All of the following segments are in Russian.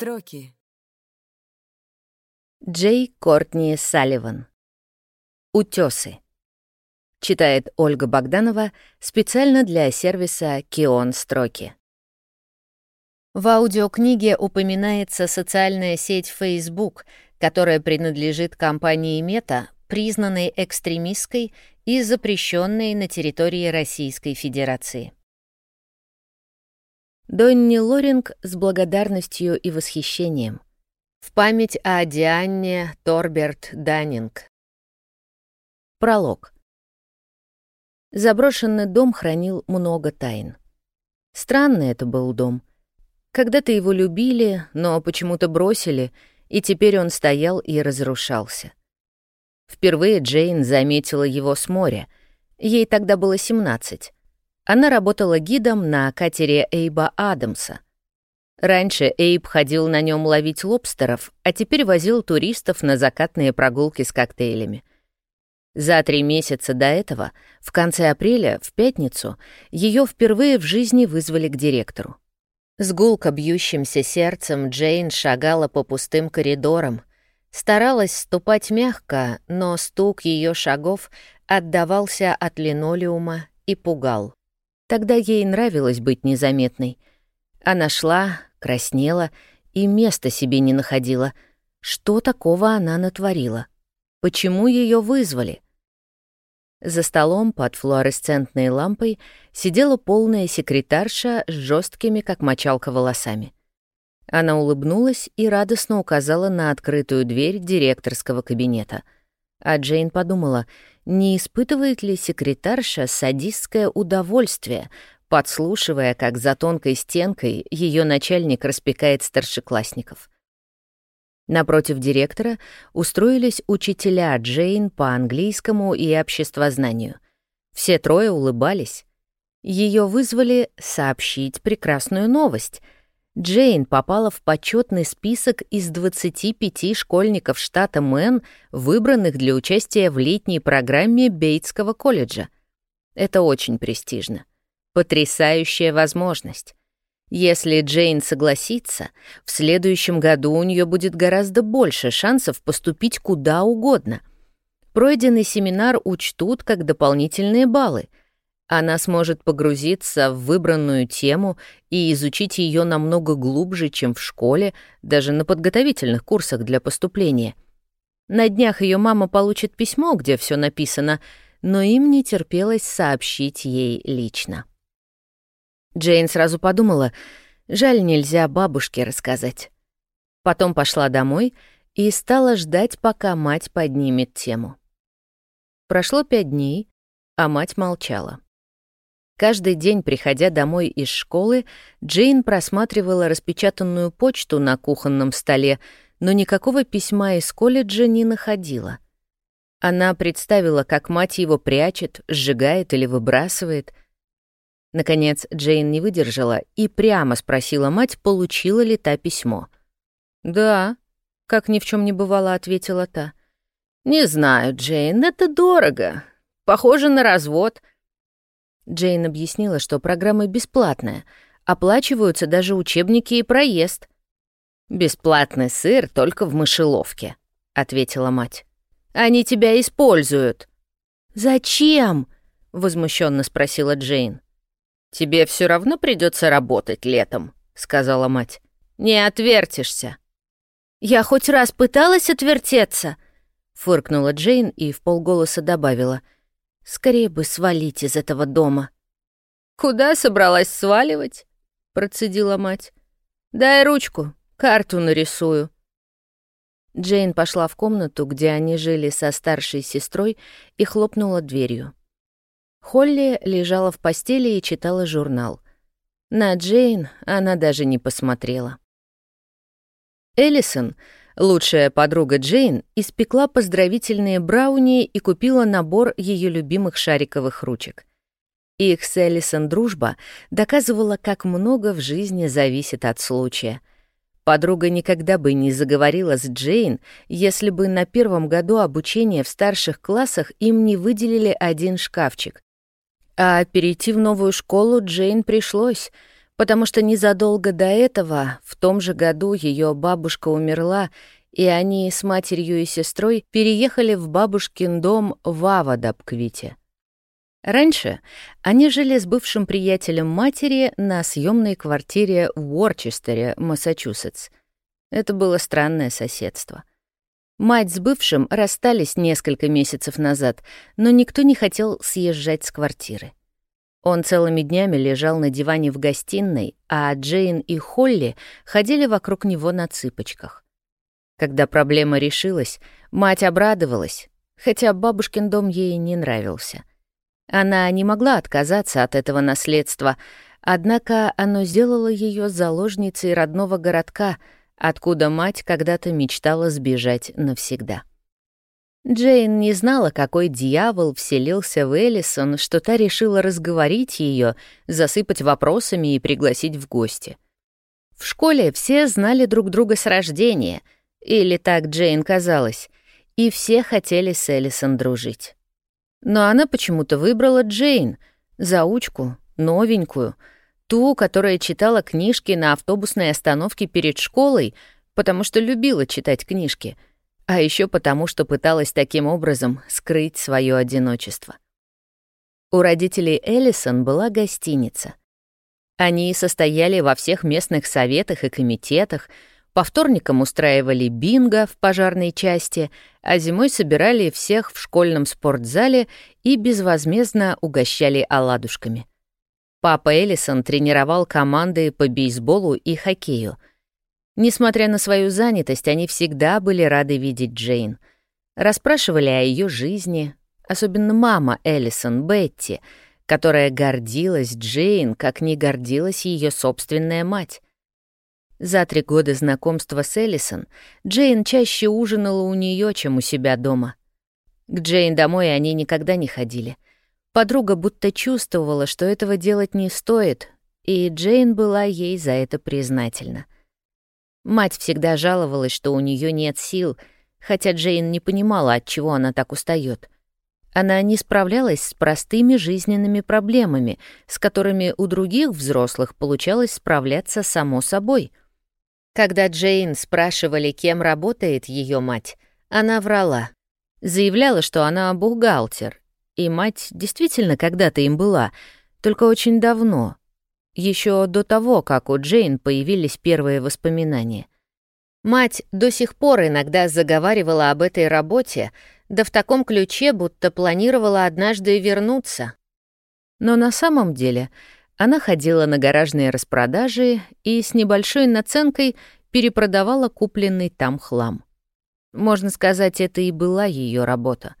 Строки. Джей Кортни Салливан. Утёсы. Читает Ольга Богданова специально для сервиса Кион Строки. В аудиокниге упоминается социальная сеть Facebook, которая принадлежит компании Мета, признанной экстремистской и запрещенной на территории Российской Федерации. Донни Лоринг с благодарностью и восхищением. В память о Дианне Торберт Даннинг. Пролог. Заброшенный дом хранил много тайн. Странный это был дом. Когда-то его любили, но почему-то бросили, и теперь он стоял и разрушался. Впервые Джейн заметила его с моря. Ей тогда было 17. Она работала гидом на катере Эйба Адамса. Раньше Эйб ходил на нем ловить лобстеров, а теперь возил туристов на закатные прогулки с коктейлями. За три месяца до этого, в конце апреля, в пятницу, ее впервые в жизни вызвали к директору. С гулко бьющимся сердцем Джейн шагала по пустым коридорам, старалась ступать мягко, но стук ее шагов отдавался от линолеума и пугал. Тогда ей нравилось быть незаметной. Она шла, краснела и места себе не находила. Что такого она натворила? Почему ее вызвали? За столом под флуоресцентной лампой сидела полная секретарша с жесткими, как мочалка, волосами. Она улыбнулась и радостно указала на открытую дверь директорского кабинета. А Джейн подумала, не испытывает ли секретарша садистское удовольствие, подслушивая, как за тонкой стенкой ее начальник распекает старшеклассников. Напротив директора устроились учителя Джейн по английскому и обществознанию. Все трое улыбались. Ее вызвали сообщить прекрасную новость — Джейн попала в почетный список из 25 школьников штата Мэн, выбранных для участия в летней программе Бейтского колледжа. Это очень престижно. Потрясающая возможность. Если Джейн согласится, в следующем году у нее будет гораздо больше шансов поступить куда угодно. Пройденный семинар учтут как дополнительные баллы — она сможет погрузиться в выбранную тему и изучить ее намного глубже, чем в школе, даже на подготовительных курсах для поступления. На днях ее мама получит письмо, где все написано, но им не терпелось сообщить ей лично. Джейн сразу подумала, жаль, нельзя бабушке рассказать. Потом пошла домой и стала ждать, пока мать поднимет тему. Прошло пять дней, а мать молчала. Каждый день, приходя домой из школы, Джейн просматривала распечатанную почту на кухонном столе, но никакого письма из колледжа не находила. Она представила, как мать его прячет, сжигает или выбрасывает. Наконец Джейн не выдержала и прямо спросила мать, получила ли та письмо. «Да», — как ни в чем не бывало, ответила та. «Не знаю, Джейн, это дорого. Похоже на развод». Джейн объяснила, что программа бесплатная, оплачиваются даже учебники и проезд. «Бесплатный сыр только в мышеловке», — ответила мать. «Они тебя используют». «Зачем?» — возмущенно спросила Джейн. «Тебе все равно придется работать летом», — сказала мать. «Не отвертишься». «Я хоть раз пыталась отвертеться», — фыркнула Джейн и в полголоса добавила — Скорее бы свалить из этого дома. «Куда собралась сваливать?» — процедила мать. «Дай ручку, карту нарисую». Джейн пошла в комнату, где они жили со старшей сестрой, и хлопнула дверью. Холли лежала в постели и читала журнал. На Джейн она даже не посмотрела. Эллисон Лучшая подруга Джейн испекла поздравительные брауни и купила набор ее любимых шариковых ручек. Их с Эллисон дружба доказывала, как много в жизни зависит от случая. Подруга никогда бы не заговорила с Джейн, если бы на первом году обучения в старших классах им не выделили один шкафчик. А перейти в новую школу Джейн пришлось — потому что незадолго до этого, в том же году, ее бабушка умерла, и они с матерью и сестрой переехали в бабушкин дом в Авадабквите. Раньше они жили с бывшим приятелем матери на съемной квартире в Уорчестере, Массачусетс. Это было странное соседство. Мать с бывшим расстались несколько месяцев назад, но никто не хотел съезжать с квартиры. Он целыми днями лежал на диване в гостиной, а Джейн и Холли ходили вокруг него на цыпочках. Когда проблема решилась, мать обрадовалась, хотя бабушкин дом ей не нравился. Она не могла отказаться от этого наследства, однако оно сделало ее заложницей родного городка, откуда мать когда-то мечтала сбежать навсегда. Джейн не знала, какой дьявол вселился в Эллисон, что та решила разговорить ее, засыпать вопросами и пригласить в гости. В школе все знали друг друга с рождения, или так Джейн казалось, и все хотели с Эллисон дружить. Но она почему-то выбрала Джейн, заучку, новенькую, ту, которая читала книжки на автобусной остановке перед школой, потому что любила читать книжки — а еще потому, что пыталась таким образом скрыть свое одиночество. У родителей Эллисон была гостиница. Они состояли во всех местных советах и комитетах, по вторникам устраивали бинго в пожарной части, а зимой собирали всех в школьном спортзале и безвозмездно угощали оладушками. Папа Эллисон тренировал команды по бейсболу и хоккею — Несмотря на свою занятость, они всегда были рады видеть Джейн. Расспрашивали о ее жизни, особенно мама Эллисон, Бетти, которая гордилась Джейн, как не гордилась ее собственная мать. За три года знакомства с Эллисон Джейн чаще ужинала у нее, чем у себя дома. К Джейн домой они никогда не ходили. Подруга будто чувствовала, что этого делать не стоит, и Джейн была ей за это признательна. Мать всегда жаловалась, что у нее нет сил, хотя Джейн не понимала, от чего она так устает. Она не справлялась с простыми жизненными проблемами, с которыми у других взрослых получалось справляться само собой. Когда Джейн спрашивали, кем работает ее мать, она врала. Заявляла, что она бухгалтер, и мать действительно когда-то им была, только очень давно, еще до того, как у Джейн появились первые воспоминания. Мать до сих пор иногда заговаривала об этой работе, да в таком ключе, будто планировала однажды вернуться. Но на самом деле она ходила на гаражные распродажи и с небольшой наценкой перепродавала купленный там хлам. Можно сказать, это и была ее работа.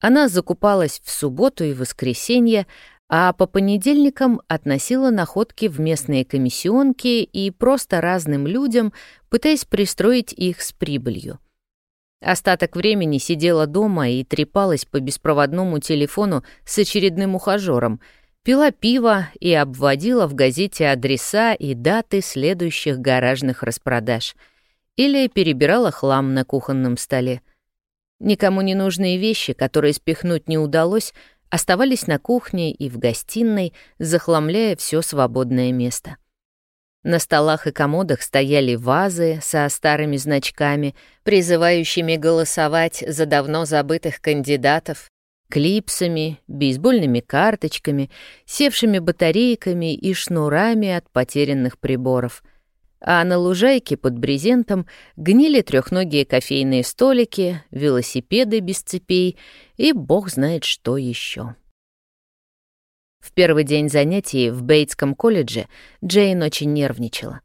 Она закупалась в субботу и воскресенье, а по понедельникам относила находки в местные комиссионки и просто разным людям, пытаясь пристроить их с прибылью. Остаток времени сидела дома и трепалась по беспроводному телефону с очередным ухажером, пила пиво и обводила в газете адреса и даты следующих гаражных распродаж или перебирала хлам на кухонном столе. Никому не нужные вещи, которые спихнуть не удалось, оставались на кухне и в гостиной, захламляя все свободное место. На столах и комодах стояли вазы со старыми значками, призывающими голосовать за давно забытых кандидатов, клипсами, бейсбольными карточками, севшими батарейками и шнурами от потерянных приборов. А на лужайке под брезентом гнили трехногие кофейные столики, велосипеды без цепей и бог знает что еще. В первый день занятий в Бейтском колледже Джейн очень нервничала.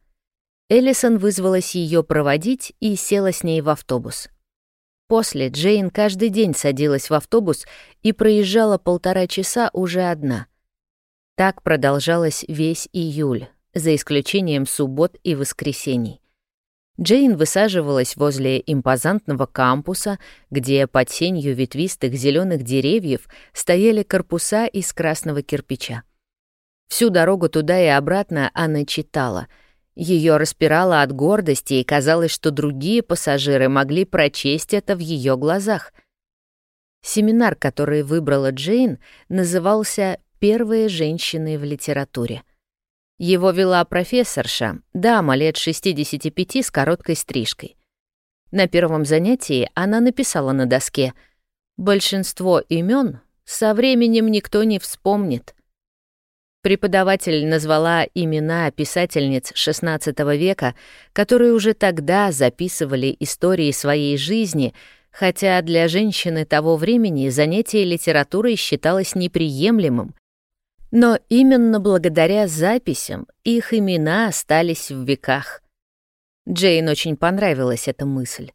Эллисон вызвалась ее проводить и села с ней в автобус. После Джейн каждый день садилась в автобус и проезжала полтора часа уже одна. Так продолжалось весь июль, за исключением суббот и воскресений. Джейн высаживалась возле импозантного кампуса, где под сенью ветвистых зеленых деревьев стояли корпуса из красного кирпича. Всю дорогу туда и обратно она читала. Ее распирало от гордости, и казалось, что другие пассажиры могли прочесть это в ее глазах. Семинар, который выбрала Джейн, назывался «Первые женщины в литературе». Его вела профессорша, дама лет 65 с короткой стрижкой. На первом занятии она написала на доске «Большинство имен со временем никто не вспомнит». Преподаватель назвала имена писательниц XVI века, которые уже тогда записывали истории своей жизни, хотя для женщины того времени занятие литературой считалось неприемлемым, но именно благодаря записям их имена остались в веках. Джейн очень понравилась эта мысль.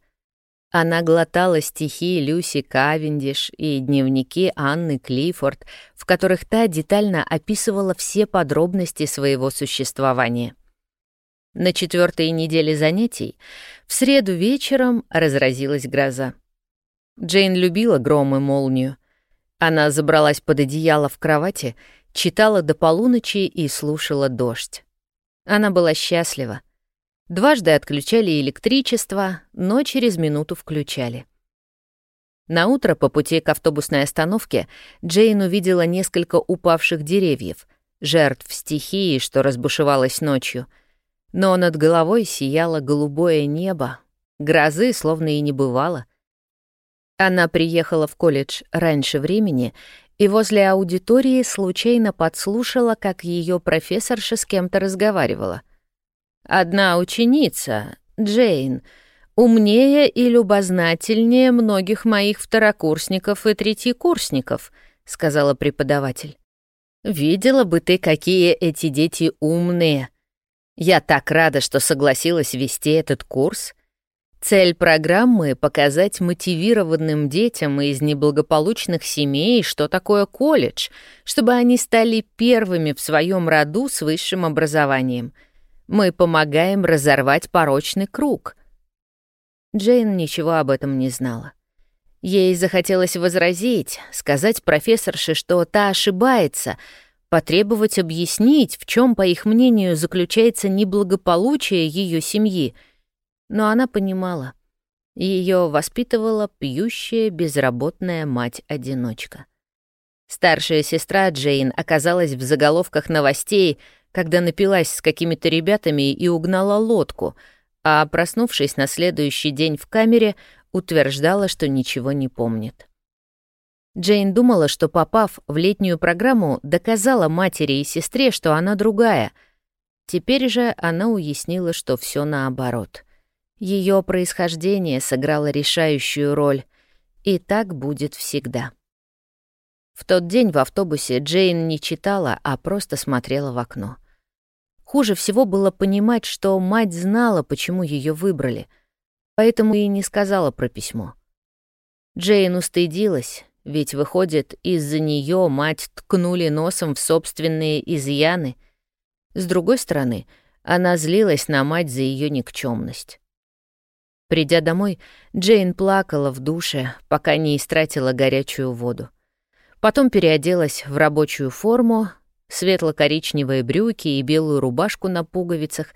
Она глотала стихи Люси Кавендиш и дневники Анны Клиффорд, в которых та детально описывала все подробности своего существования. На четвертой неделе занятий в среду вечером разразилась гроза. Джейн любила гром и молнию. Она забралась под одеяло в кровати читала до полуночи и слушала дождь. Она была счастлива. Дважды отключали электричество, но через минуту включали. На утро по пути к автобусной остановке Джейн увидела несколько упавших деревьев, жертв стихии, что разбушевалась ночью. Но над головой сияло голубое небо, грозы словно и не бывало. Она приехала в колледж раньше времени и возле аудитории случайно подслушала, как ее профессорша с кем-то разговаривала. «Одна ученица, Джейн, умнее и любознательнее многих моих второкурсников и третьекурсников», — сказала преподаватель. «Видела бы ты, какие эти дети умные. Я так рада, что согласилась вести этот курс». Цель программы — показать мотивированным детям из неблагополучных семей, что такое колледж, чтобы они стали первыми в своем роду с высшим образованием. Мы помогаем разорвать порочный круг. Джейн ничего об этом не знала. Ей захотелось возразить, сказать профессорше, что та ошибается, потребовать объяснить, в чем, по их мнению, заключается неблагополучие ее семьи — но она понимала. Ее воспитывала пьющая, безработная мать-одиночка. Старшая сестра Джейн оказалась в заголовках новостей, когда напилась с какими-то ребятами и угнала лодку, а, проснувшись на следующий день в камере, утверждала, что ничего не помнит. Джейн думала, что, попав в летнюю программу, доказала матери и сестре, что она другая. Теперь же она уяснила, что все наоборот — ее происхождение сыграло решающую роль, и так будет всегда. В тот день в автобусе Джейн не читала, а просто смотрела в окно. Хуже всего было понимать, что мать знала, почему ее выбрали, поэтому и не сказала про письмо. Джейн устыдилась, ведь, выходит, из-за нее мать ткнули носом в собственные изъяны. С другой стороны, она злилась на мать за ее никчемность. Придя домой, Джейн плакала в душе, пока не истратила горячую воду. Потом переоделась в рабочую форму, светло-коричневые брюки и белую рубашку на пуговицах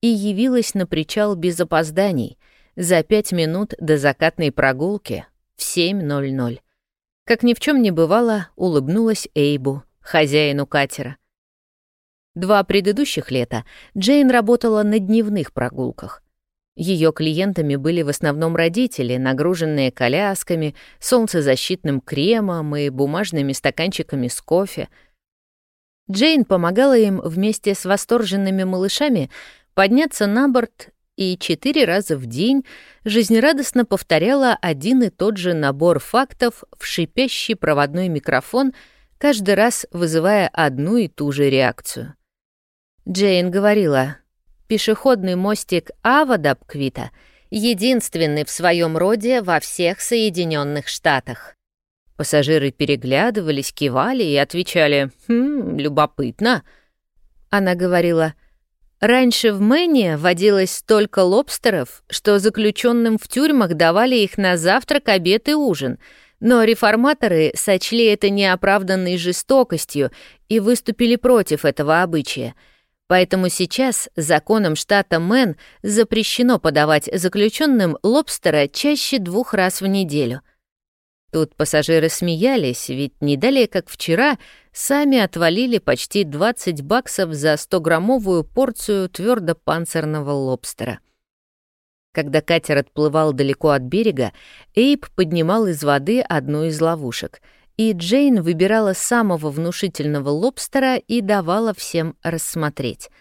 и явилась на причал без опозданий за пять минут до закатной прогулки в 7.00. Как ни в чем не бывало, улыбнулась Эйбу, хозяину катера. Два предыдущих лета Джейн работала на дневных прогулках. Ее клиентами были в основном родители, нагруженные колясками, солнцезащитным кремом и бумажными стаканчиками с кофе. Джейн помогала им вместе с восторженными малышами подняться на борт и четыре раза в день жизнерадостно повторяла один и тот же набор фактов в шипящий проводной микрофон, каждый раз вызывая одну и ту же реакцию. Джейн говорила — Пешеходный мостик Авадабквита единственный в своем роде во всех Соединенных Штатах. Пассажиры переглядывались, кивали и отвечали «Хм, любопытно». Она говорила «Раньше в Мэне водилось столько лобстеров, что заключенным в тюрьмах давали их на завтрак, обед и ужин, но реформаторы сочли это неоправданной жестокостью и выступили против этого обычая — Поэтому сейчас законом штата Мэн запрещено подавать заключенным лобстера чаще двух раз в неделю. Тут пассажиры смеялись, ведь не далее, как вчера, сами отвалили почти 20 баксов за 100-граммовую порцию твердопанцирного лобстера. Когда катер отплывал далеко от берега, Эйб поднимал из воды одну из ловушек, и Джейн выбирала самого внушительного лобстера и давала всем рассмотреть —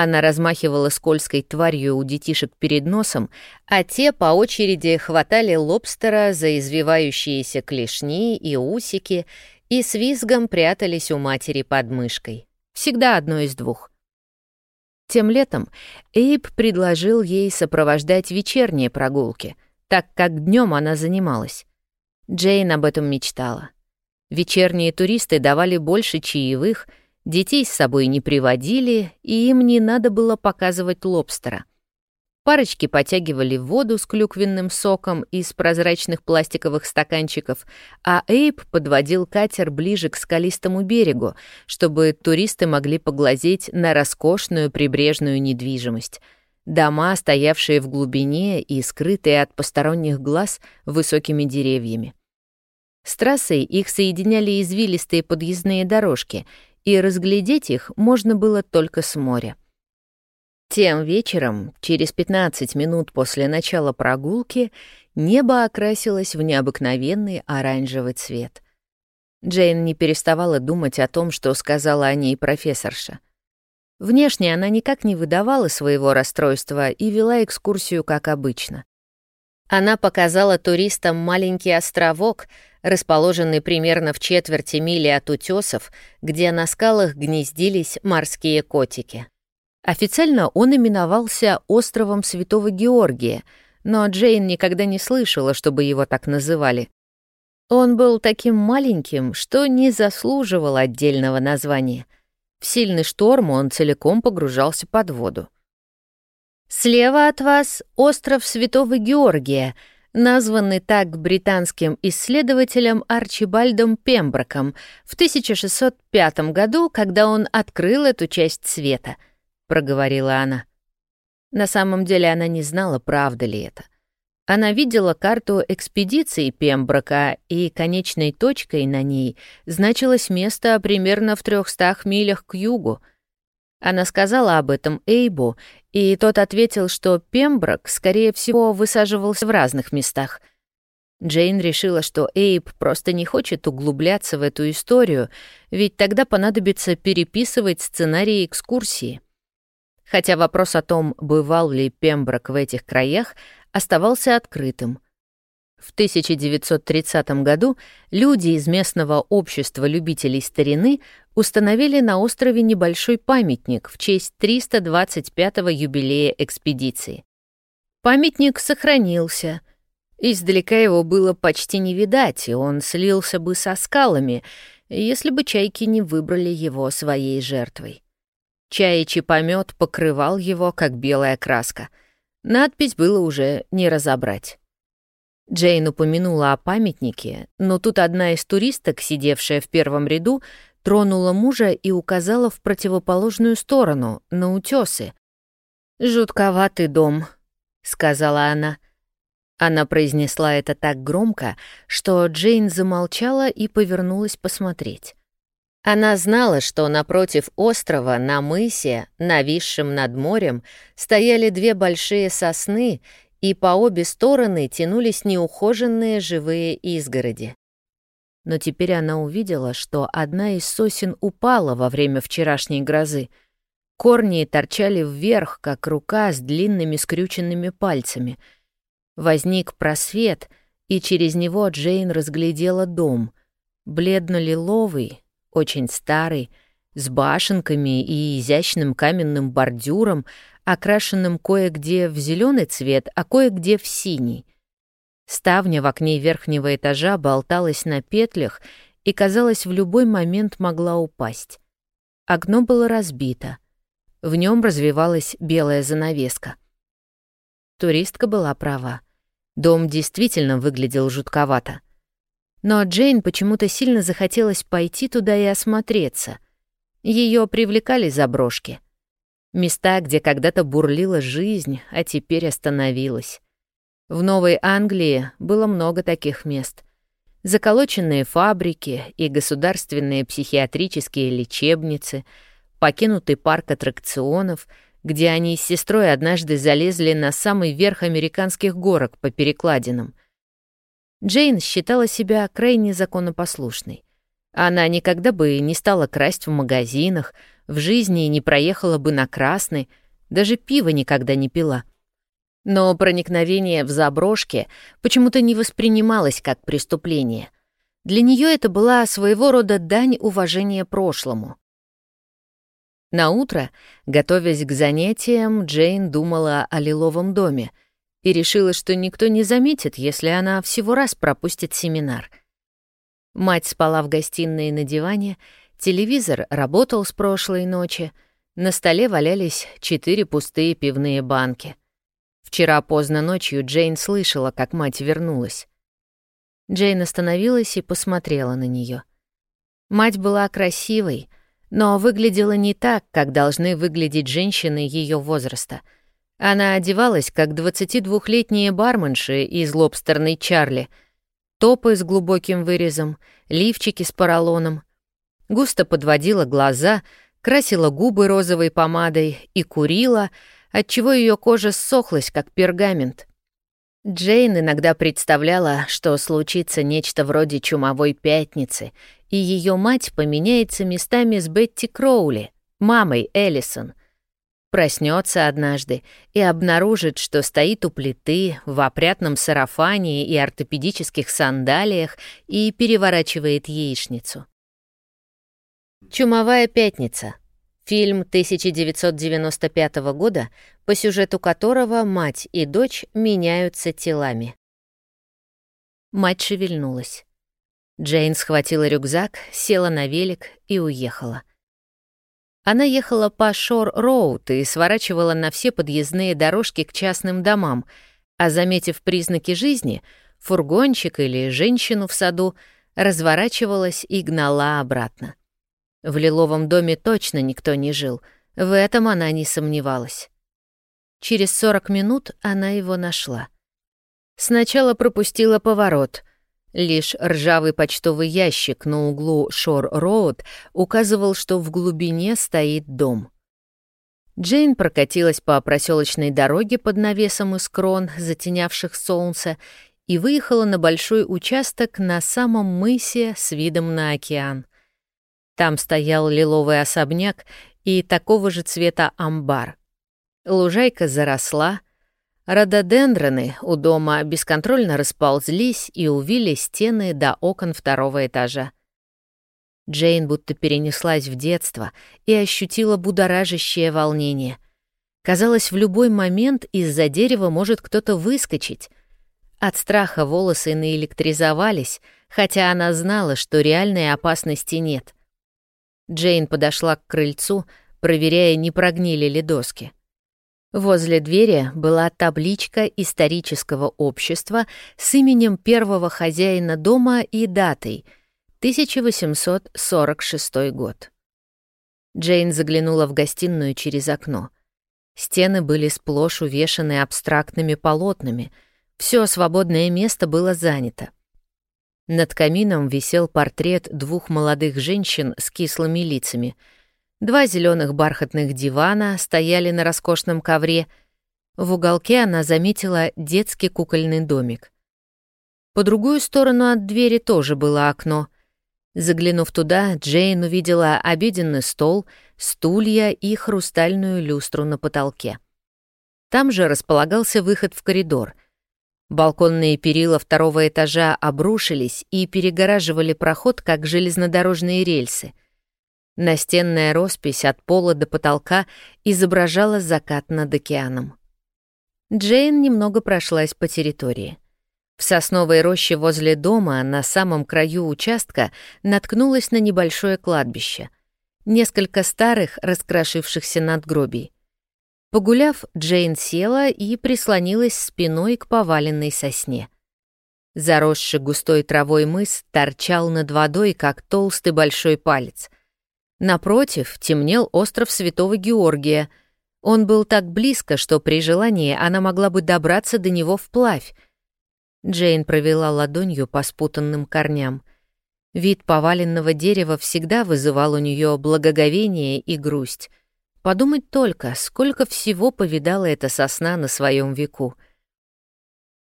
она размахивала скользкой тварью у детишек перед носом, а те по очереди хватали лобстера за извивающиеся клешни и усики и с визгом прятались у матери под мышкой. Всегда одно из двух. Тем летом Эйб предложил ей сопровождать вечерние прогулки, так как днем она занималась. Джейн об этом мечтала. Вечерние туристы давали больше чаевых — Детей с собой не приводили, и им не надо было показывать лобстера. Парочки потягивали воду с клюквенным соком из прозрачных пластиковых стаканчиков, а Эйб подводил катер ближе к скалистому берегу, чтобы туристы могли поглазеть на роскошную прибрежную недвижимость. Дома, стоявшие в глубине и скрытые от посторонних глаз высокими деревьями. С трассой их соединяли извилистые подъездные дорожки — и разглядеть их можно было только с моря. Тем вечером, через 15 минут после начала прогулки, небо окрасилось в необыкновенный оранжевый цвет. Джейн не переставала думать о том, что сказала о ней профессорша. Внешне она никак не выдавала своего расстройства и вела экскурсию как обычно. Она показала туристам маленький островок, расположенный примерно в четверти мили от утесов, где на скалах гнездились морские котики. Официально он именовался островом Святого Георгия, но Джейн никогда не слышала, чтобы его так называли. Он был таким маленьким, что не заслуживал отдельного названия. В сильный шторм он целиком погружался под воду. Слева от вас остров Святого Георгия, названный так британским исследователем Арчибальдом Пемброком в 1605 году, когда он открыл эту часть света, проговорила она. На самом деле она не знала, правда ли это. Она видела карту экспедиции Пемброка, и конечной точкой на ней значилось место примерно в трехстах милях к югу — она сказала об этом Эйбу, и тот ответил, что Пемброк, скорее всего, высаживался в разных местах. Джейн решила, что Эйб просто не хочет углубляться в эту историю, ведь тогда понадобится переписывать сценарии экскурсии. Хотя вопрос о том, бывал ли Пемброк в этих краях, оставался открытым — в 1930 году люди из местного общества любителей старины установили на острове небольшой памятник в честь 325-го юбилея экспедиции. Памятник сохранился. Издалека его было почти не видать, и он слился бы со скалами, если бы чайки не выбрали его своей жертвой. Чаячий помет покрывал его, как белая краска. Надпись было уже не разобрать. Джейн упомянула о памятнике, но тут одна из туристок, сидевшая в первом ряду, тронула мужа и указала в противоположную сторону, на утесы. «Жутковатый дом», — сказала она. Она произнесла это так громко, что Джейн замолчала и повернулась посмотреть. Она знала, что напротив острова, на мысе, нависшем над морем, стояли две большие сосны и по обе стороны тянулись неухоженные живые изгороди. Но теперь она увидела, что одна из сосен упала во время вчерашней грозы. Корни торчали вверх, как рука с длинными скрюченными пальцами. Возник просвет, и через него Джейн разглядела дом. Бледно-лиловый, очень старый, с башенками и изящным каменным бордюром, окрашенным кое-где в зеленый цвет, а кое-где в синий. Ставня в окне верхнего этажа болталась на петлях и, казалось, в любой момент могла упасть. Окно было разбито. В нем развивалась белая занавеска. Туристка была права. Дом действительно выглядел жутковато. Но Джейн почему-то сильно захотелось пойти туда и осмотреться. Ее привлекали заброшки — Места, где когда-то бурлила жизнь, а теперь остановилась. В Новой Англии было много таких мест. Заколоченные фабрики и государственные психиатрические лечебницы, покинутый парк аттракционов, где они с сестрой однажды залезли на самый верх американских горок по перекладинам. Джейн считала себя крайне законопослушной. Она никогда бы не стала красть в магазинах, в жизни не проехала бы на красный, даже пиво никогда не пила. Но проникновение в заброшки почему-то не воспринималось как преступление. Для нее это была своего рода дань уважения прошлому. На утро, готовясь к занятиям, Джейн думала о лиловом доме и решила, что никто не заметит, если она всего раз пропустит семинар. Мать спала в гостиной на диване, телевизор работал с прошлой ночи, на столе валялись четыре пустые пивные банки. Вчера поздно ночью Джейн слышала, как мать вернулась. Джейн остановилась и посмотрела на нее. Мать была красивой, но выглядела не так, как должны выглядеть женщины ее возраста. Она одевалась, как 22-летние барменши из лобстерной Чарли. Топы с глубоким вырезом, лифчики с поролоном. Густо подводила глаза, красила губы розовой помадой и курила, отчего ее кожа ссохлась, как пергамент. Джейн иногда представляла, что случится нечто вроде чумовой пятницы, и ее мать поменяется местами с Бетти Кроули, мамой Эллисон. Проснется однажды и обнаружит, что стоит у плиты в опрятном сарафане и ортопедических сандалиях и переворачивает яичницу. Чумовая пятница — Фильм 1995 года, по сюжету которого мать и дочь меняются телами. Мать шевельнулась. Джейн схватила рюкзак, села на велик и уехала. Она ехала по Шор-Роуд и сворачивала на все подъездные дорожки к частным домам, а, заметив признаки жизни, фургончик или женщину в саду, разворачивалась и гнала обратно. В лиловом доме точно никто не жил, в этом она не сомневалась. Через 40 минут она его нашла. Сначала пропустила поворот. Лишь ржавый почтовый ящик на углу Шор-Роуд указывал, что в глубине стоит дом. Джейн прокатилась по проселочной дороге под навесом из крон, затенявших солнце, и выехала на большой участок на самом мысе с видом на океан. Там стоял лиловый особняк и такого же цвета амбар. Лужайка заросла, рододендроны у дома бесконтрольно расползлись и увили стены до окон второго этажа. Джейн будто перенеслась в детство и ощутила будоражащее волнение. Казалось, в любой момент из-за дерева может кто-то выскочить. От страха волосы наэлектризовались, хотя она знала, что реальной опасности нет. Джейн подошла к крыльцу, проверяя, не прогнили ли доски. Возле двери была табличка исторического общества с именем первого хозяина дома и датой — 1846 год. Джейн заглянула в гостиную через окно. Стены были сплошь увешаны абстрактными полотнами, все свободное место было занято. Над камином висел портрет двух молодых женщин с кислыми лицами. Два зеленых бархатных дивана стояли на роскошном ковре. В уголке она заметила детский кукольный домик. По другую сторону от двери тоже было окно. Заглянув туда, Джейн увидела обеденный стол, стулья и хрустальную люстру на потолке. Там же располагался выход в коридор — Балконные перила второго этажа обрушились и перегораживали проход, как железнодорожные рельсы. Настенная роспись от пола до потолка изображала закат над океаном. Джейн немного прошлась по территории. В сосновой роще возле дома, на самом краю участка, наткнулась на небольшое кладбище. Несколько старых, раскрошившихся надгробий. Погуляв, Джейн села и прислонилась спиной к поваленной сосне. Заросший густой травой мыс торчал над водой, как толстый большой палец. Напротив темнел остров Святого Георгия. Он был так близко, что при желании она могла бы добраться до него вплавь. Джейн провела ладонью по спутанным корням. Вид поваленного дерева всегда вызывал у нее благоговение и грусть. Подумать только, сколько всего повидала эта сосна на своем веку.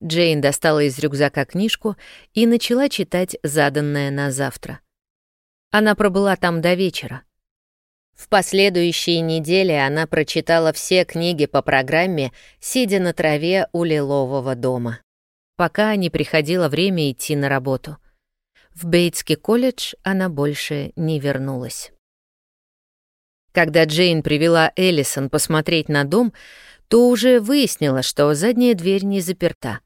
Джейн достала из рюкзака книжку и начала читать заданное на завтра. Она пробыла там до вечера. В последующие недели она прочитала все книги по программе, сидя на траве у лилового дома, пока не приходило время идти на работу. В Бейтский колледж она больше не вернулась. Когда Джейн привела Эллисон посмотреть на дом, то уже выяснила, что задняя дверь не заперта.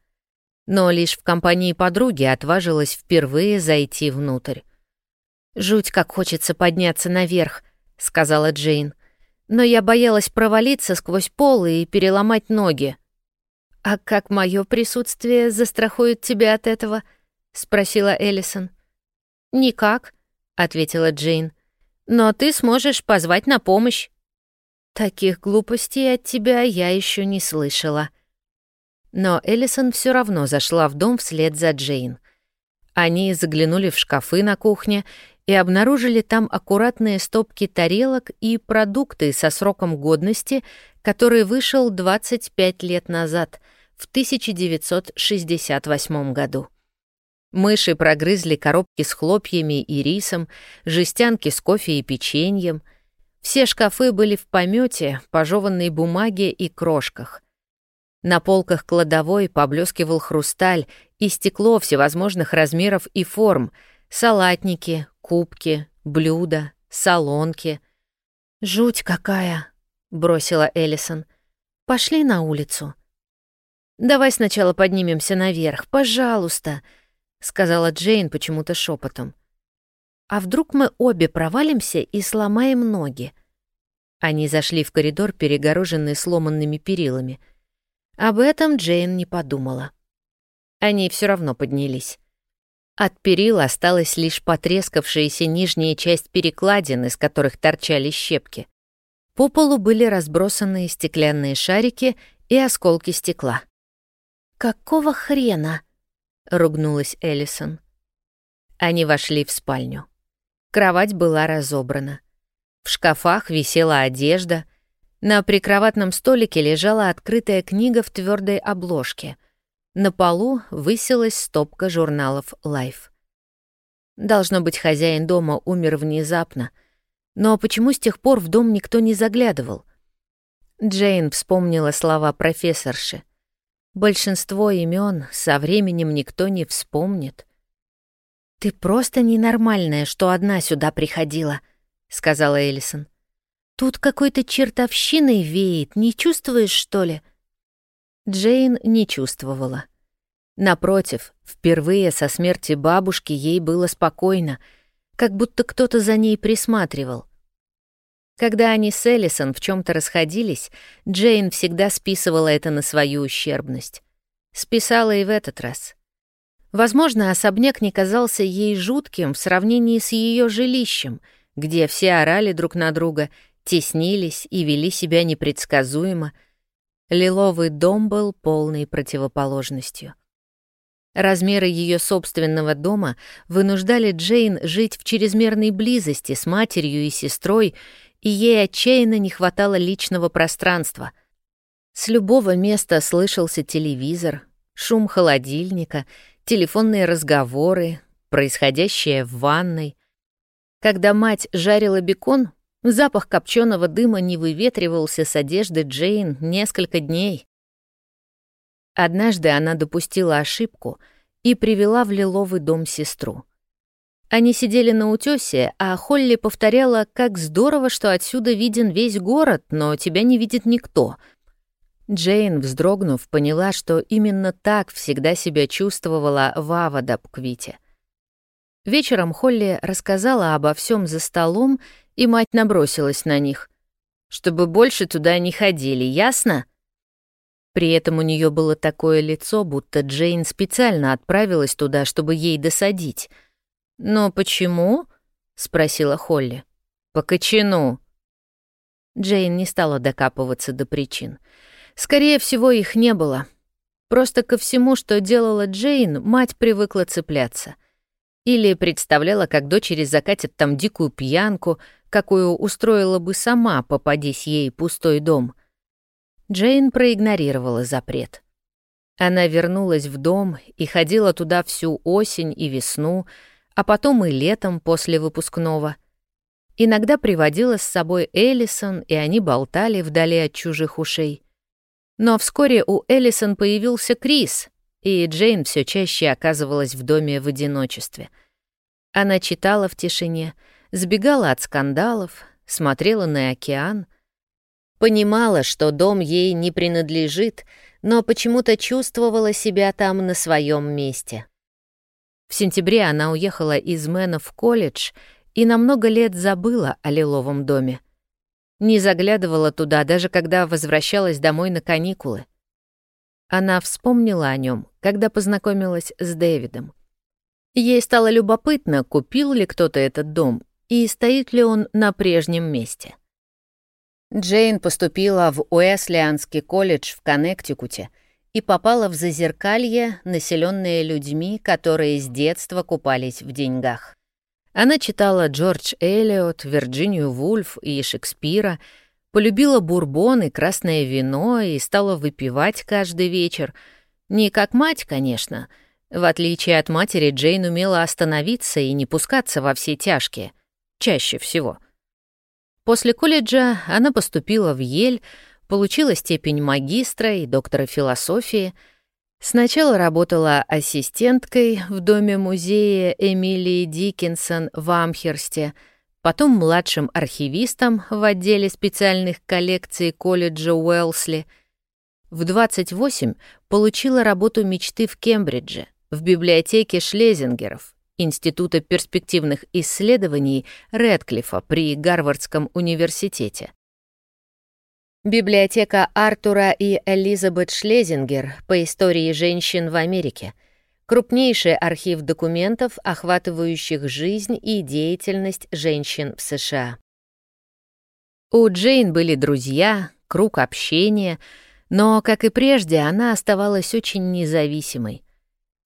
Но лишь в компании подруги отважилась впервые зайти внутрь. «Жуть, как хочется подняться наверх», — сказала Джейн. «Но я боялась провалиться сквозь пол и переломать ноги». «А как мое присутствие застрахует тебя от этого?» — спросила Эллисон. «Никак», — ответила Джейн но ты сможешь позвать на помощь. Таких глупостей от тебя я еще не слышала. Но Эллисон все равно зашла в дом вслед за Джейн. Они заглянули в шкафы на кухне и обнаружили там аккуратные стопки тарелок и продукты со сроком годности, который вышел 25 лет назад, в 1968 году. Мыши прогрызли коробки с хлопьями и рисом, жестянки с кофе и печеньем. Все шкафы были в помете, пожеванной бумаге и крошках. На полках кладовой поблескивал хрусталь и стекло всевозможных размеров и форм, салатники, кубки, блюда, солонки. «Жуть какая!» — бросила Эллисон. «Пошли на улицу». «Давай сначала поднимемся наверх, пожалуйста», — сказала Джейн почему-то шепотом. «А вдруг мы обе провалимся и сломаем ноги?» Они зашли в коридор, перегороженный сломанными перилами. Об этом Джейн не подумала. Они все равно поднялись. От перил осталась лишь потрескавшаяся нижняя часть перекладин, из которых торчали щепки. По полу были разбросаны стеклянные шарики и осколки стекла. «Какого хрена?» — ругнулась Эллисон. Они вошли в спальню. Кровать была разобрана. В шкафах висела одежда. На прикроватном столике лежала открытая книга в твердой обложке. На полу высилась стопка журналов Life. Должно быть, хозяин дома умер внезапно. Но почему с тех пор в дом никто не заглядывал? Джейн вспомнила слова профессорши. Большинство имен со временем никто не вспомнит. «Ты просто ненормальная, что одна сюда приходила», — сказала Эллисон. «Тут какой-то чертовщиной веет, не чувствуешь, что ли?» Джейн не чувствовала. Напротив, впервые со смерти бабушки ей было спокойно, как будто кто-то за ней присматривал. Когда они с Эллисон в чем то расходились, Джейн всегда списывала это на свою ущербность. Списала и в этот раз. Возможно, особняк не казался ей жутким в сравнении с ее жилищем, где все орали друг на друга, теснились и вели себя непредсказуемо. Лиловый дом был полной противоположностью. Размеры ее собственного дома вынуждали Джейн жить в чрезмерной близости с матерью и сестрой и ей отчаянно не хватало личного пространства. С любого места слышался телевизор, шум холодильника, телефонные разговоры, происходящее в ванной. Когда мать жарила бекон, запах копченого дыма не выветривался с одежды Джейн несколько дней. Однажды она допустила ошибку и привела в лиловый дом сестру. Они сидели на утёсе, а Холли повторяла, как здорово, что отсюда виден весь город, но тебя не видит никто. Джейн, вздрогнув, поняла, что именно так всегда себя чувствовала Вава Дабквите. Вечером Холли рассказала обо всем за столом, и мать набросилась на них. «Чтобы больше туда не ходили, ясно?» При этом у нее было такое лицо, будто Джейн специально отправилась туда, чтобы ей досадить — «Но почему?» — спросила Холли. «По кочану». Джейн не стала докапываться до причин. Скорее всего, их не было. Просто ко всему, что делала Джейн, мать привыкла цепляться. Или представляла, как дочери закатят там дикую пьянку, какую устроила бы сама, попадись ей пустой дом. Джейн проигнорировала запрет. Она вернулась в дом и ходила туда всю осень и весну, а потом и летом после выпускного. Иногда приводила с собой Эллисон, и они болтали вдали от чужих ушей. Но вскоре у Эллисон появился Крис, и Джейн все чаще оказывалась в доме в одиночестве. Она читала в тишине, сбегала от скандалов, смотрела на океан, понимала, что дом ей не принадлежит, но почему-то чувствовала себя там на своем месте. В сентябре она уехала из Мэна в колледж и на много лет забыла о лиловом доме. Не заглядывала туда, даже когда возвращалась домой на каникулы. Она вспомнила о нем, когда познакомилась с Дэвидом. Ей стало любопытно, купил ли кто-то этот дом и стоит ли он на прежнем месте. Джейн поступила в Уэслианский колледж в Коннектикуте и попала в зазеркалье, населенное людьми, которые с детства купались в деньгах. Она читала Джордж Эллиот, Вирджинию Вульф и Шекспира, полюбила бурбон и красное вино и стала выпивать каждый вечер. Не как мать, конечно. В отличие от матери, Джейн умела остановиться и не пускаться во все тяжкие. Чаще всего. После колледжа она поступила в Ель, получила степень магистра и доктора философии — Сначала работала ассистенткой в доме-музея Эмилии Диккенсон в Амхерсте, потом младшим архивистом в отделе специальных коллекций колледжа Уэлсли. В 28 получила работу мечты в Кембридже, в библиотеке Шлезингеров, Института перспективных исследований Рэдклиффа при Гарвардском университете. Библиотека Артура и Элизабет Шлезингер по истории женщин в Америке. Крупнейший архив документов, охватывающих жизнь и деятельность женщин в США. У Джейн были друзья, круг общения, но, как и прежде, она оставалась очень независимой.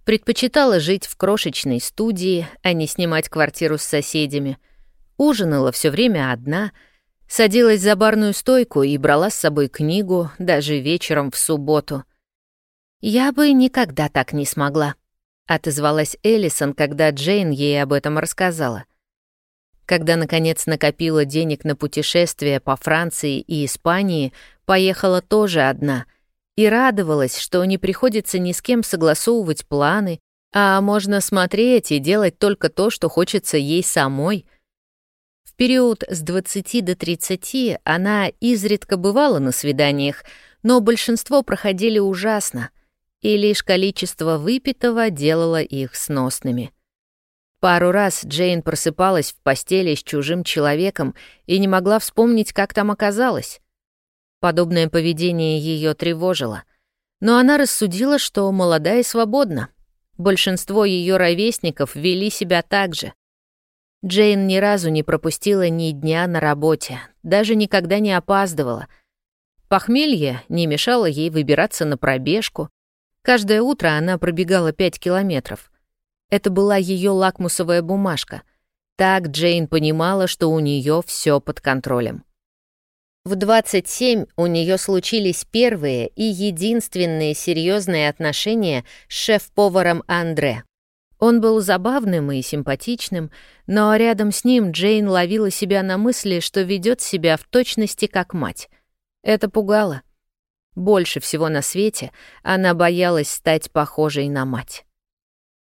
Предпочитала жить в крошечной студии, а не снимать квартиру с соседями. Ужинала все время одна — Садилась за барную стойку и брала с собой книгу даже вечером в субботу. «Я бы никогда так не смогла», — отозвалась Эллисон, когда Джейн ей об этом рассказала. Когда, наконец, накопила денег на путешествие по Франции и Испании, поехала тоже одна и радовалась, что не приходится ни с кем согласовывать планы, а можно смотреть и делать только то, что хочется ей самой — в период с 20 до 30 она изредка бывала на свиданиях, но большинство проходили ужасно, и лишь количество выпитого делало их сносными. Пару раз Джейн просыпалась в постели с чужим человеком и не могла вспомнить, как там оказалась. Подобное поведение ее тревожило. Но она рассудила, что молода и свободна. Большинство ее ровесников вели себя так же. Джейн ни разу не пропустила ни дня на работе, даже никогда не опаздывала. Похмелье не мешало ей выбираться на пробежку. Каждое утро она пробегала пять километров. Это была ее лакмусовая бумажка. Так Джейн понимала, что у нее все под контролем. В 27 у нее случились первые и единственные серьезные отношения с шеф-поваром Андре. Он был забавным и симпатичным, но рядом с ним Джейн ловила себя на мысли, что ведет себя в точности как мать. Это пугало. Больше всего на свете она боялась стать похожей на мать.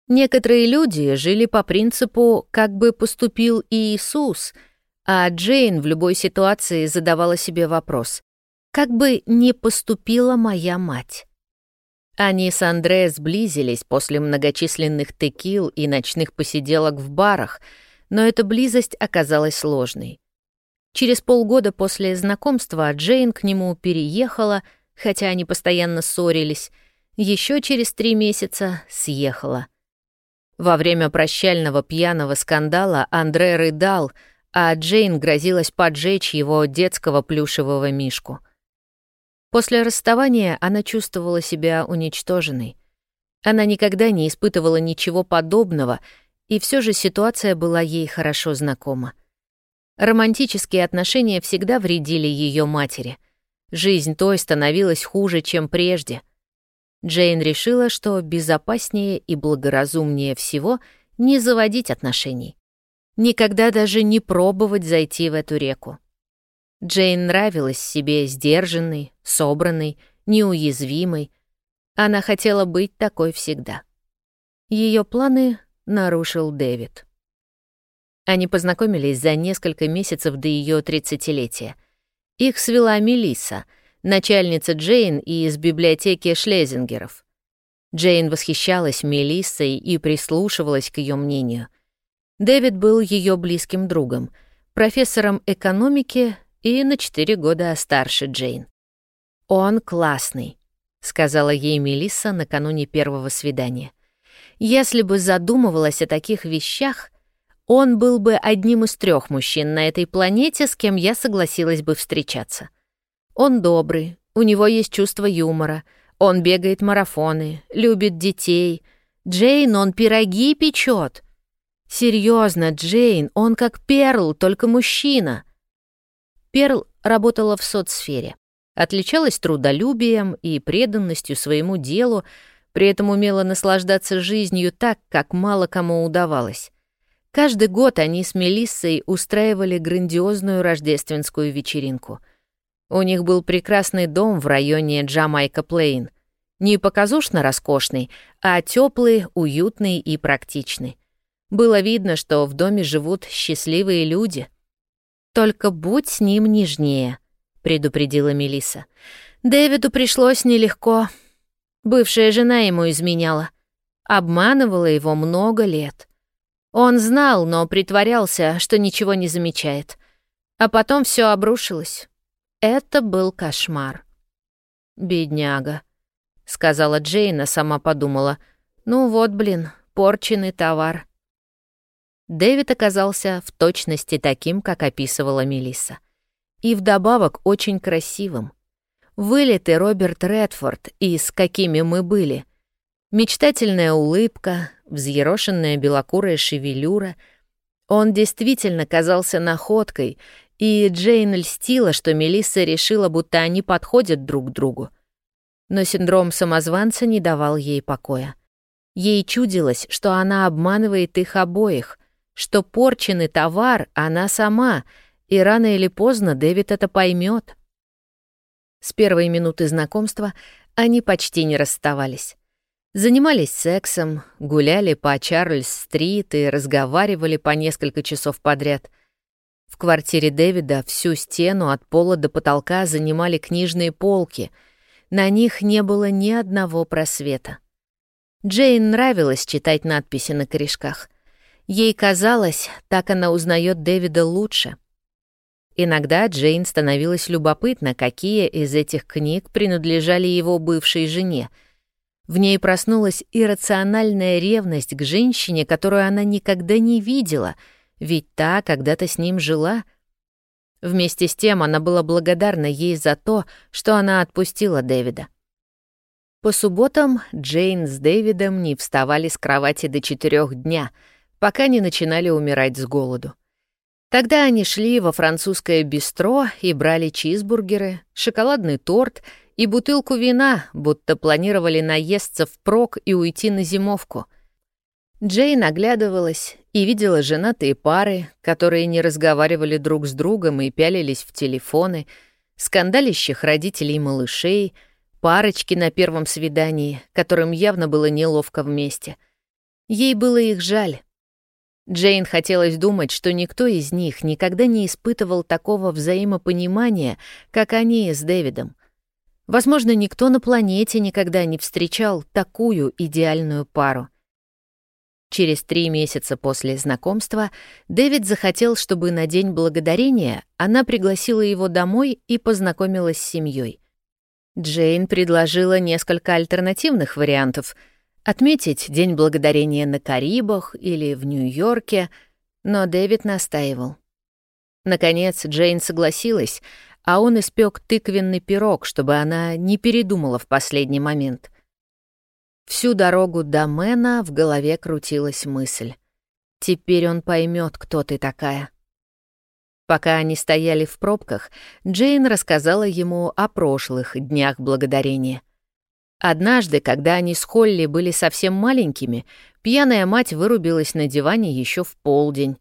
Некоторые люди жили по принципу «как бы поступил Иисус», а Джейн в любой ситуации задавала себе вопрос «как бы не поступила моя мать?» Они с Андре сблизились после многочисленных текил и ночных посиделок в барах, но эта близость оказалась сложной. Через полгода после знакомства Джейн к нему переехала, хотя они постоянно ссорились, еще через три месяца съехала. Во время прощального пьяного скандала Андре рыдал, а Джейн грозилась поджечь его детского плюшевого мишку — После расставания она чувствовала себя уничтоженной. Она никогда не испытывала ничего подобного, и все же ситуация была ей хорошо знакома. Романтические отношения всегда вредили ее матери. Жизнь той становилась хуже, чем прежде. Джейн решила, что безопаснее и благоразумнее всего не заводить отношений. Никогда даже не пробовать зайти в эту реку. Джейн нравилась себе сдержанной, собранной, неуязвимой. Она хотела быть такой всегда. Ее планы нарушил Дэвид. Они познакомились за несколько месяцев до ее тридцатилетия. Их свела Мелисса, начальница Джейн из библиотеки Шлезингеров. Джейн восхищалась Мелиссой и прислушивалась к ее мнению. Дэвид был ее близким другом, профессором экономики и на четыре года старше Джейн. «Он классный», — сказала ей Мелисса накануне первого свидания. «Если бы задумывалась о таких вещах, он был бы одним из трех мужчин на этой планете, с кем я согласилась бы встречаться. Он добрый, у него есть чувство юмора, он бегает марафоны, любит детей. Джейн, он пироги печет. Серьезно, Джейн, он как Перл, только мужчина. Перл работала в соцсфере, отличалась трудолюбием и преданностью своему делу, при этом умела наслаждаться жизнью так, как мало кому удавалось. Каждый год они с Мелиссой устраивали грандиозную рождественскую вечеринку. У них был прекрасный дом в районе Джамайка Плейн. Не показушно роскошный, а теплый, уютный и практичный. Было видно, что в доме живут счастливые люди — только будь с ним нежнее», — предупредила Мелиса. «Дэвиду пришлось нелегко. Бывшая жена ему изменяла. Обманывала его много лет. Он знал, но притворялся, что ничего не замечает. А потом все обрушилось. Это был кошмар. «Бедняга», — сказала Джейна, сама подумала. «Ну вот, блин, порченный товар. Дэвид оказался в точности таким, как описывала Мелисса. И вдобавок очень красивым. Вылитый Роберт Редфорд из «Какими мы были». Мечтательная улыбка, взъерошенная белокурая шевелюра. Он действительно казался находкой, и Джейн льстила, что Мелисса решила, будто они подходят друг к другу. Но синдром самозванца не давал ей покоя. Ей чудилось, что она обманывает их обоих — что порченный товар она сама, и рано или поздно Дэвид это поймет. С первой минуты знакомства они почти не расставались. Занимались сексом, гуляли по Чарльз-стрит и разговаривали по несколько часов подряд. В квартире Дэвида всю стену от пола до потолка занимали книжные полки. На них не было ни одного просвета. Джейн нравилось читать надписи на корешках — Ей казалось, так она узнает Дэвида лучше. Иногда Джейн становилась любопытна, какие из этих книг принадлежали его бывшей жене. В ней проснулась иррациональная ревность к женщине, которую она никогда не видела, ведь та когда-то с ним жила. Вместе с тем она была благодарна ей за то, что она отпустила Дэвида. По субботам Джейн с Дэвидом не вставали с кровати до четырех дня — пока не начинали умирать с голоду. Тогда они шли во французское бистро и брали чизбургеры, шоколадный торт и бутылку вина, будто планировали наесться впрок и уйти на зимовку. Джейн оглядывалась и видела женатые пары, которые не разговаривали друг с другом и пялились в телефоны, скандалящих родителей малышей, парочки на первом свидании, которым явно было неловко вместе. Ей было их жаль. Джейн хотелось думать, что никто из них никогда не испытывал такого взаимопонимания, как они с Дэвидом. Возможно, никто на планете никогда не встречал такую идеальную пару. Через три месяца после знакомства Дэвид захотел, чтобы на День Благодарения она пригласила его домой и познакомилась с семьей. Джейн предложила несколько альтернативных вариантов — Отметить День Благодарения на Карибах или в Нью-Йорке, но Дэвид настаивал. Наконец Джейн согласилась, а он испек тыквенный пирог, чтобы она не передумала в последний момент. Всю дорогу до Мэна в голове крутилась мысль. «Теперь он поймет, кто ты такая». Пока они стояли в пробках, Джейн рассказала ему о прошлых днях благодарения. Однажды, когда они с Холли были совсем маленькими, пьяная мать вырубилась на диване еще в полдень.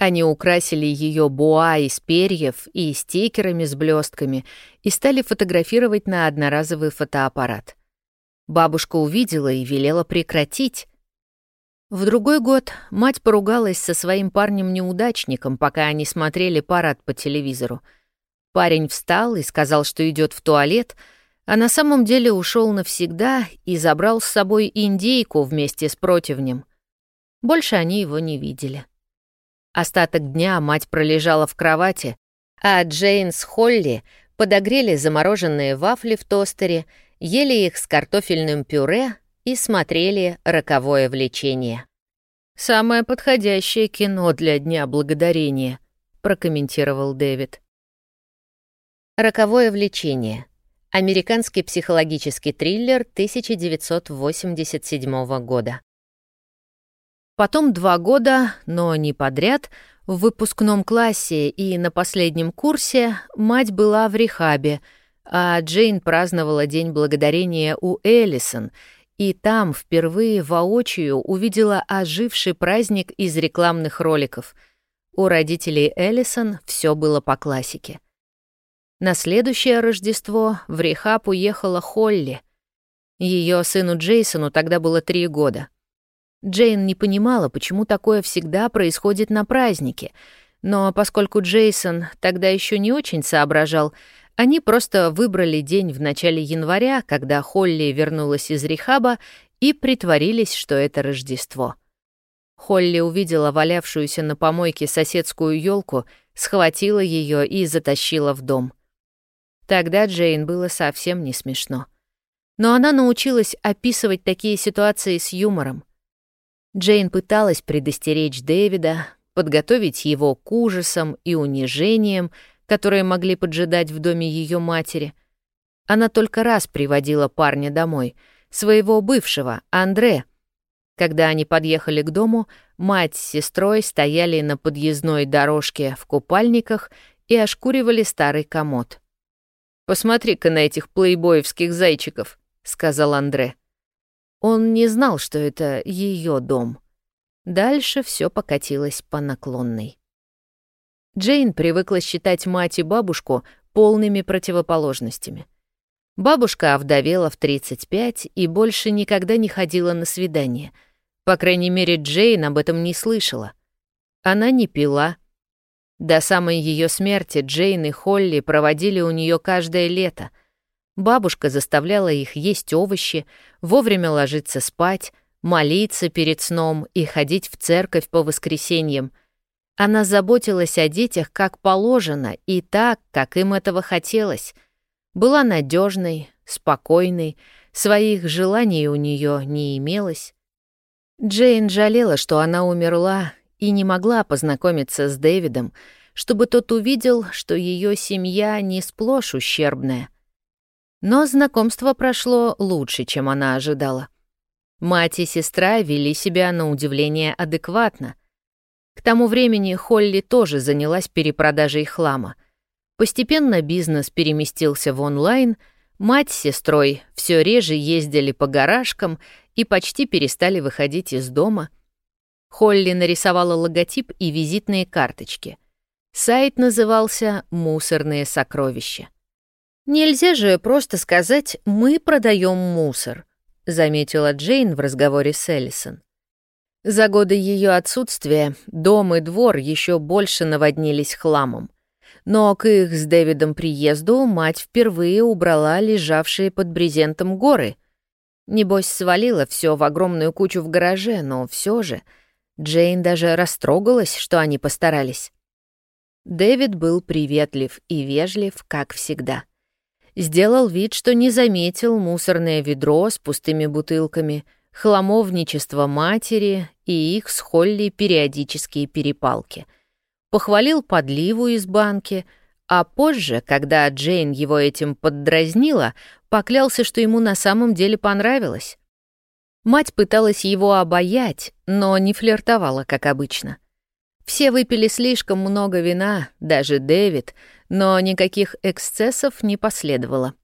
Они украсили ее буа из перьев и стикерами с блестками и стали фотографировать на одноразовый фотоаппарат. Бабушка увидела и велела прекратить, в другой год мать поругалась со своим парнем-неудачником, пока они смотрели парад по телевизору. Парень встал и сказал, что идет в туалет, а на самом деле ушел навсегда и забрал с собой индейку вместе с противнем. Больше они его не видели. Остаток дня мать пролежала в кровати, а Джейн с Холли подогрели замороженные вафли в тостере, ели их с картофельным пюре и смотрели «Роковое влечение». «Самое подходящее кино для Дня Благодарения», — прокомментировал Дэвид. «Роковое влечение» — американский психологический триллер 1987 года. Потом два года, но не подряд, в выпускном классе и на последнем курсе мать была в рехабе, а Джейн праздновала День Благодарения у Эллисон — и там впервые воочию увидела оживший праздник из рекламных роликов. У родителей Эллисон все было по классике. На следующее Рождество в Рехаб уехала Холли. Ее сыну Джейсону тогда было три года. Джейн не понимала, почему такое всегда происходит на празднике, но поскольку Джейсон тогда еще не очень соображал, они просто выбрали день в начале января, когда Холли вернулась из рехаба, и притворились, что это Рождество. Холли увидела валявшуюся на помойке соседскую елку, схватила ее и затащила в дом. Тогда Джейн было совсем не смешно. Но она научилась описывать такие ситуации с юмором. Джейн пыталась предостеречь Дэвида, подготовить его к ужасам и унижениям, которые могли поджидать в доме ее матери. Она только раз приводила парня домой, своего бывшего, Андре. Когда они подъехали к дому, мать с сестрой стояли на подъездной дорожке в купальниках и ошкуривали старый комод. «Посмотри-ка на этих плейбоевских зайчиков», — сказал Андре. Он не знал, что это ее дом. Дальше все покатилось по наклонной. Джейн привыкла считать мать и бабушку полными противоположностями. Бабушка овдовела в 35 и больше никогда не ходила на свидания. По крайней мере, Джейн об этом не слышала. Она не пила. До самой ее смерти Джейн и Холли проводили у нее каждое лето. Бабушка заставляла их есть овощи, вовремя ложиться спать, молиться перед сном и ходить в церковь по воскресеньям — она заботилась о детях как положено и так, как им этого хотелось. Была надежной, спокойной, своих желаний у нее не имелось. Джейн жалела, что она умерла и не могла познакомиться с Дэвидом, чтобы тот увидел, что ее семья не сплошь ущербная. Но знакомство прошло лучше, чем она ожидала. Мать и сестра вели себя на удивление адекватно. К тому времени Холли тоже занялась перепродажей хлама. Постепенно бизнес переместился в онлайн, мать с сестрой все реже ездили по гаражкам и почти перестали выходить из дома. Холли нарисовала логотип и визитные карточки. Сайт назывался «Мусорные сокровища». «Нельзя же просто сказать «мы продаем мусор», — заметила Джейн в разговоре с Эллисон. За годы ее отсутствия дом и двор еще больше наводнились хламом. Но к их с Дэвидом приезду мать впервые убрала лежавшие под брезентом горы. Небось, свалила все в огромную кучу в гараже, но все же Джейн даже растрогалась, что они постарались. Дэвид был приветлив и вежлив, как всегда. Сделал вид, что не заметил мусорное ведро с пустыми бутылками — хламовничество матери и их с Холли периодические перепалки. Похвалил подливу из банки, А позже, когда Джейн его этим поддразнила, поклялся, что ему на самом деле понравилось. Мать пыталась его обаять, но не флиртовала, как обычно. Все выпили слишком много вина, даже Дэвид, но никаких эксцессов не последовало.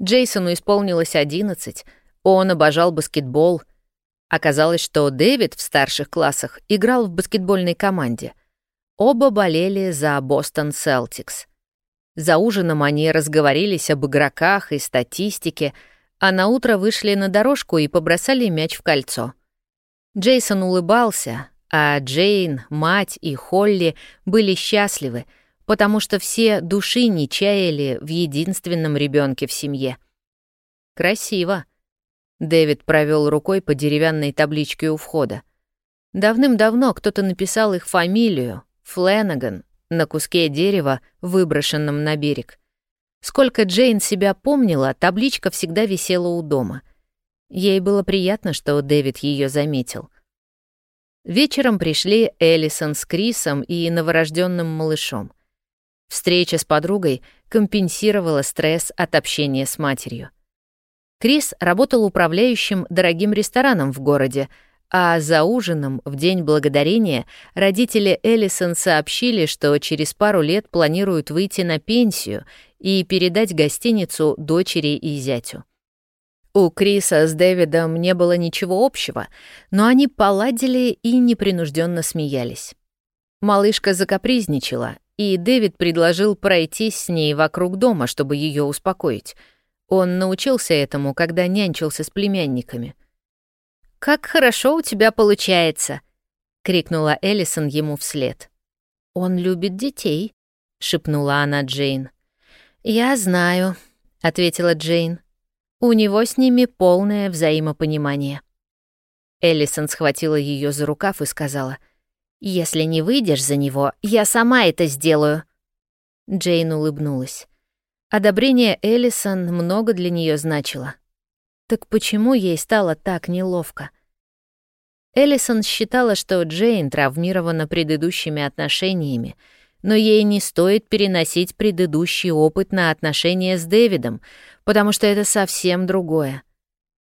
Джейсону исполнилось одиннадцать, он обожал баскетбол. Оказалось, что Дэвид в старших классах играл в баскетбольной команде. Оба болели за Бостон Селтикс. За ужином они разговорились об игроках и статистике, а на утро вышли на дорожку и побросали мяч в кольцо. Джейсон улыбался, а Джейн, мать и Холли были счастливы, потому что все души не чаяли в единственном ребенке в семье. Красиво. Дэвид провел рукой по деревянной табличке у входа. Давным-давно кто-то написал их фамилию, Фленаган, на куске дерева, выброшенном на берег. Сколько Джейн себя помнила, табличка всегда висела у дома. Ей было приятно, что Дэвид ее заметил. Вечером пришли Эллисон с Крисом и новорожденным малышом. Встреча с подругой компенсировала стресс от общения с матерью. Крис работал управляющим дорогим рестораном в городе, а за ужином в День Благодарения родители Эллисон сообщили, что через пару лет планируют выйти на пенсию и передать гостиницу дочери и зятю. У Криса с Дэвидом не было ничего общего, но они поладили и непринужденно смеялись. Малышка закапризничала, и Дэвид предложил пройтись с ней вокруг дома, чтобы ее успокоить. Он научился этому, когда нянчился с племянниками. «Как хорошо у тебя получается!» — крикнула Эллисон ему вслед. «Он любит детей», — шепнула она Джейн. «Я знаю», — ответила Джейн. У него с ними полное взаимопонимание. Эллисон схватила ее за рукав и сказала, «Если не выйдешь за него, я сама это сделаю». Джейн улыбнулась. Одобрение Эллисон много для нее значило. Так почему ей стало так неловко? Эллисон считала, что Джейн травмирована предыдущими отношениями, но ей не стоит переносить предыдущий опыт на отношения с Дэвидом, потому что это совсем другое.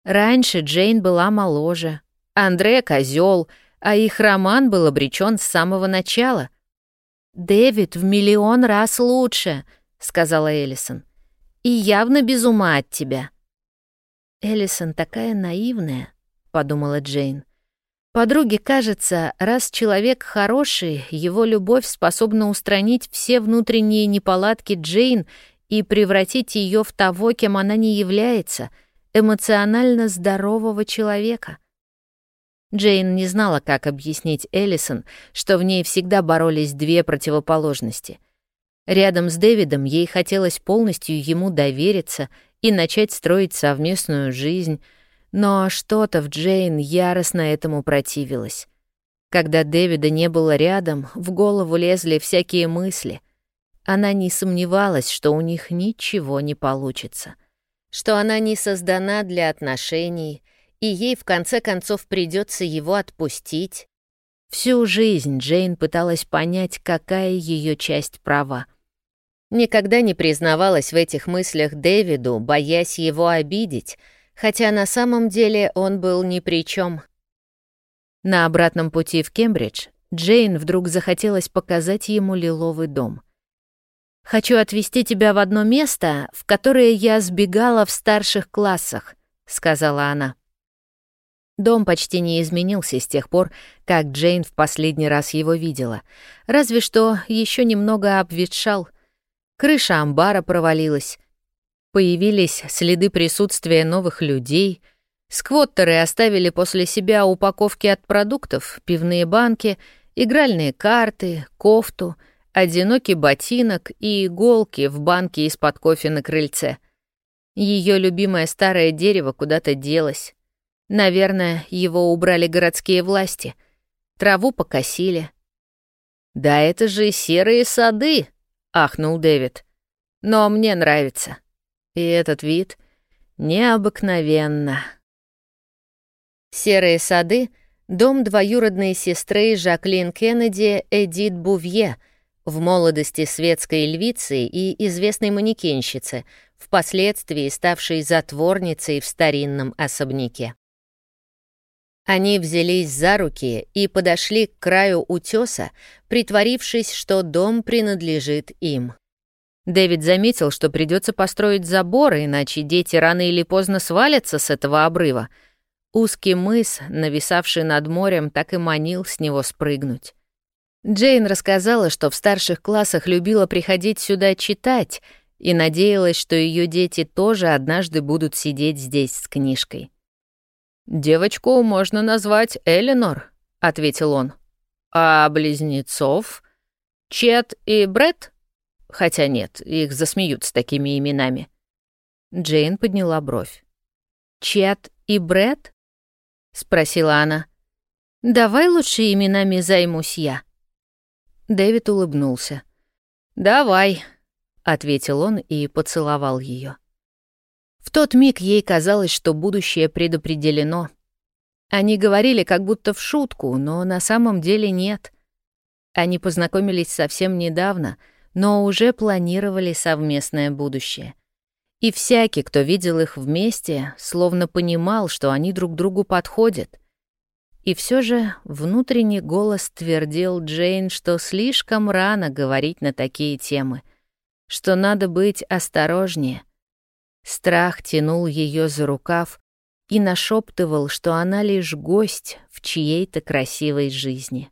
Раньше Джейн была моложе, Андре — козел, а их роман был обречен с самого начала. «Дэвид в миллион раз лучше», — сказала Эллисон. «И явно без ума от тебя». «Эллисон такая наивная», — подумала Джейн. Подруге кажется, раз человек хороший, его любовь способна устранить все внутренние неполадки Джейн и превратить ее в того, кем она не является, эмоционально здорового человека. Джейн не знала, как объяснить Эллисон, что в ней всегда боролись две противоположности. Рядом с Дэвидом ей хотелось полностью ему довериться и начать строить совместную жизнь, но что-то в Джейн яростно этому противилось. Когда Дэвида не было рядом, в голову лезли всякие мысли — она не сомневалась, что у них ничего не получится, что она не создана для отношений, и ей в конце концов придется его отпустить. Всю жизнь Джейн пыталась понять, какая ее часть права. Никогда не признавалась в этих мыслях Дэвиду, боясь его обидеть, хотя на самом деле он был ни при чем. На обратном пути в Кембридж Джейн вдруг захотелось показать ему лиловый дом — «Хочу отвезти тебя в одно место, в которое я сбегала в старших классах», — сказала она. Дом почти не изменился с тех пор, как Джейн в последний раз его видела. Разве что еще немного обветшал. Крыша амбара провалилась. Появились следы присутствия новых людей. Сквоттеры оставили после себя упаковки от продуктов, пивные банки, игральные карты, кофту — одинокий ботинок и иголки в банке из-под кофе на крыльце. Ее любимое старое дерево куда-то делось. Наверное, его убрали городские власти. Траву покосили. «Да это же серые сады!» — ахнул Дэвид. «Но мне нравится. И этот вид необыкновенно». Серые сады — дом двоюродной сестры Жаклин Кеннеди Эдит Бувье — в молодости светской львицы и известной манекенщицы, впоследствии ставшей затворницей в старинном особняке. Они взялись за руки и подошли к краю утеса, притворившись, что дом принадлежит им. Дэвид заметил, что придется построить заборы, иначе дети рано или поздно свалятся с этого обрыва. Узкий мыс, нависавший над морем, так и манил с него спрыгнуть. Джейн рассказала, что в старших классах любила приходить сюда читать и надеялась, что ее дети тоже однажды будут сидеть здесь с книжкой. «Девочку можно назвать Эленор», — ответил он. «А близнецов? Чет и Бред? Хотя нет, их засмеют с такими именами». Джейн подняла бровь. «Чет и Бред?» — спросила она. «Давай лучше именами займусь я». Дэвид улыбнулся. «Давай», — ответил он и поцеловал ее. В тот миг ей казалось, что будущее предопределено. Они говорили как будто в шутку, но на самом деле нет. Они познакомились совсем недавно, но уже планировали совместное будущее. И всякий, кто видел их вместе, словно понимал, что они друг другу подходят. И все же внутренний голос твердил Джейн, что слишком рано говорить на такие темы, что надо быть осторожнее — Страх тянул ее за рукав и нашептывал, что она лишь гость в чьей-то красивой жизни.